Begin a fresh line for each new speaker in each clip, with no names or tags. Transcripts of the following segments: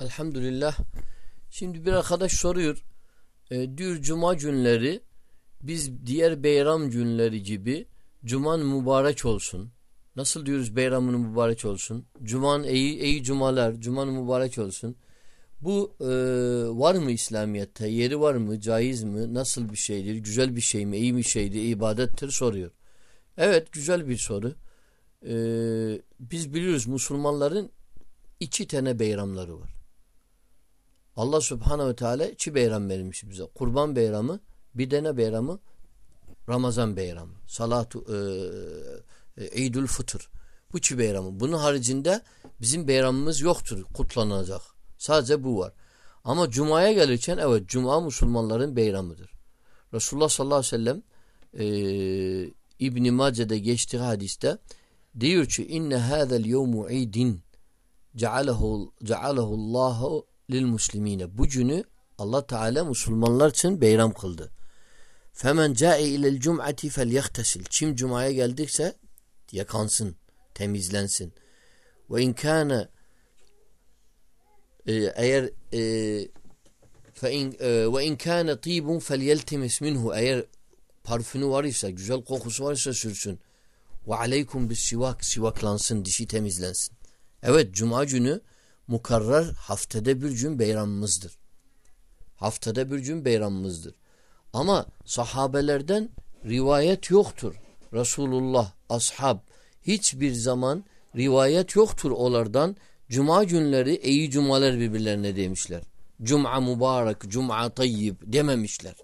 Elhamdülillah. Şimdi bir arkadaş soruyor. E, diyor cuma günleri biz diğer beyram günleri gibi cuman mübarek olsun. Nasıl diyoruz beyramın mübarek olsun? Cuman iyi, iyi cumalar, cuman mübarek olsun. Bu e, var mı İslamiyet'te? Yeri var mı? Caiz mi? Nasıl bir şeydir? Güzel bir şey mi? İyi bir şeydir? ibadettir soruyor. Evet güzel bir soru. E, biz biliyoruz Müslümanların iki tane beyramları var. Allah subhanehu ve teala iki beyram vermiş bize. Kurban beyramı, bir de ne beyramı? Ramazan beyramı. Salatu e, e, İdül Fıtır. Bu iki beyramı. Bunun haricinde bizim beyramımız yoktur kutlanacak. Sadece bu var. Ama Cuma'ya gelirken evet Cuma Müslümanların beyramıdır. Resulullah sallallahu aleyhi ve sellem e, İbn-i Mace'de geçtiği hadiste diyor ki inne hâzel yevmu idin cealehu Allahu lil muslimine. Bu günü Allah Teala Müslümanlar için beyram kıldı. Femen ca'i ilel cum'ati felyehtesil. Kim cumaya geldikse yakansın, temizlensin. Ve in kana e, eğer e, fe in e, ve in kana tibun felyeltemis minhu eğer parfümü var ise, güzel kokusu var ise sürsün. Ve aleykum bis sivak, sivaklansın, dişi temizlensin. Evet, cuma günü mukarrar haftada bir gün beyramımızdır. Haftada bir gün beyramımızdır. Ama sahabelerden rivayet yoktur. Resulullah, ashab hiçbir zaman rivayet yoktur onlardan. Cuma günleri iyi cumalar birbirlerine demişler. Cuma mübarek, cuma tayyib dememişler.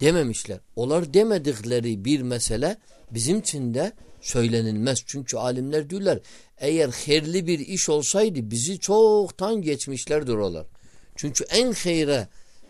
Dememişler. Onlar demedikleri bir mesele bizim için de söylenilmez. Çünkü alimler diyorlar eğer hayırlı bir iş olsaydı bizi çoktan geçmişlerdir olar. Çünkü en hayre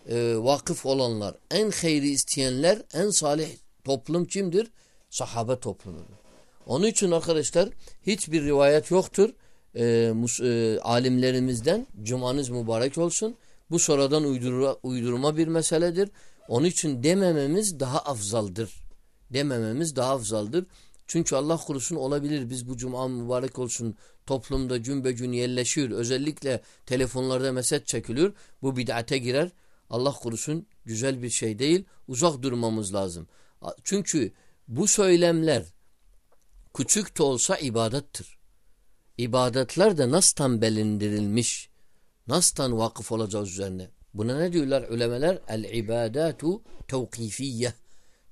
e, vakıf olanlar, en hayri isteyenler, en salih toplum kimdir? Sahabe toplumudur. Onun için arkadaşlar hiçbir rivayet yoktur. E, mus, e, alimlerimizden cumanız mübarek olsun. Bu sonradan uydurma, uydurma bir meseledir. Onun için demememiz daha afzaldır. Demememiz daha afzaldır. Çünkü Allah kurusun olabilir biz bu cuma mübarek olsun toplumda cümbe gün yerleşiyor. Özellikle telefonlarda mesaj çekiliyor. Bu bid'ate girer. Allah kurusun güzel bir şey değil. Uzak durmamız lazım. Çünkü bu söylemler küçük de olsa ibadettir. İbadetler de nas'tan belindirilmiş. Nas'tan vakıf olacağız üzerine. Buna ne diyorlar ülemeler? El ibadatu tevkifiyye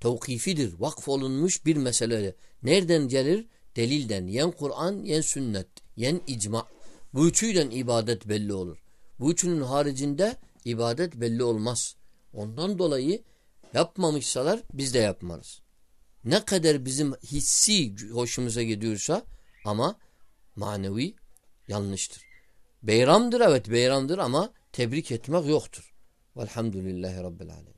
tevkifidir. Vakf olunmuş bir mesele. Nereden gelir? Delilden. Yen Kur'an, yen sünnet, yen icma. Bu üçüyle ibadet belli olur. Bu üçünün haricinde ibadet belli olmaz. Ondan dolayı yapmamışsalar biz de yapmarız. Ne kadar bizim hissi hoşumuza gidiyorsa ama manevi yanlıştır. Beyramdır evet beyramdır ama tebrik etmek yoktur. Velhamdülillahi Rabbil Alemin.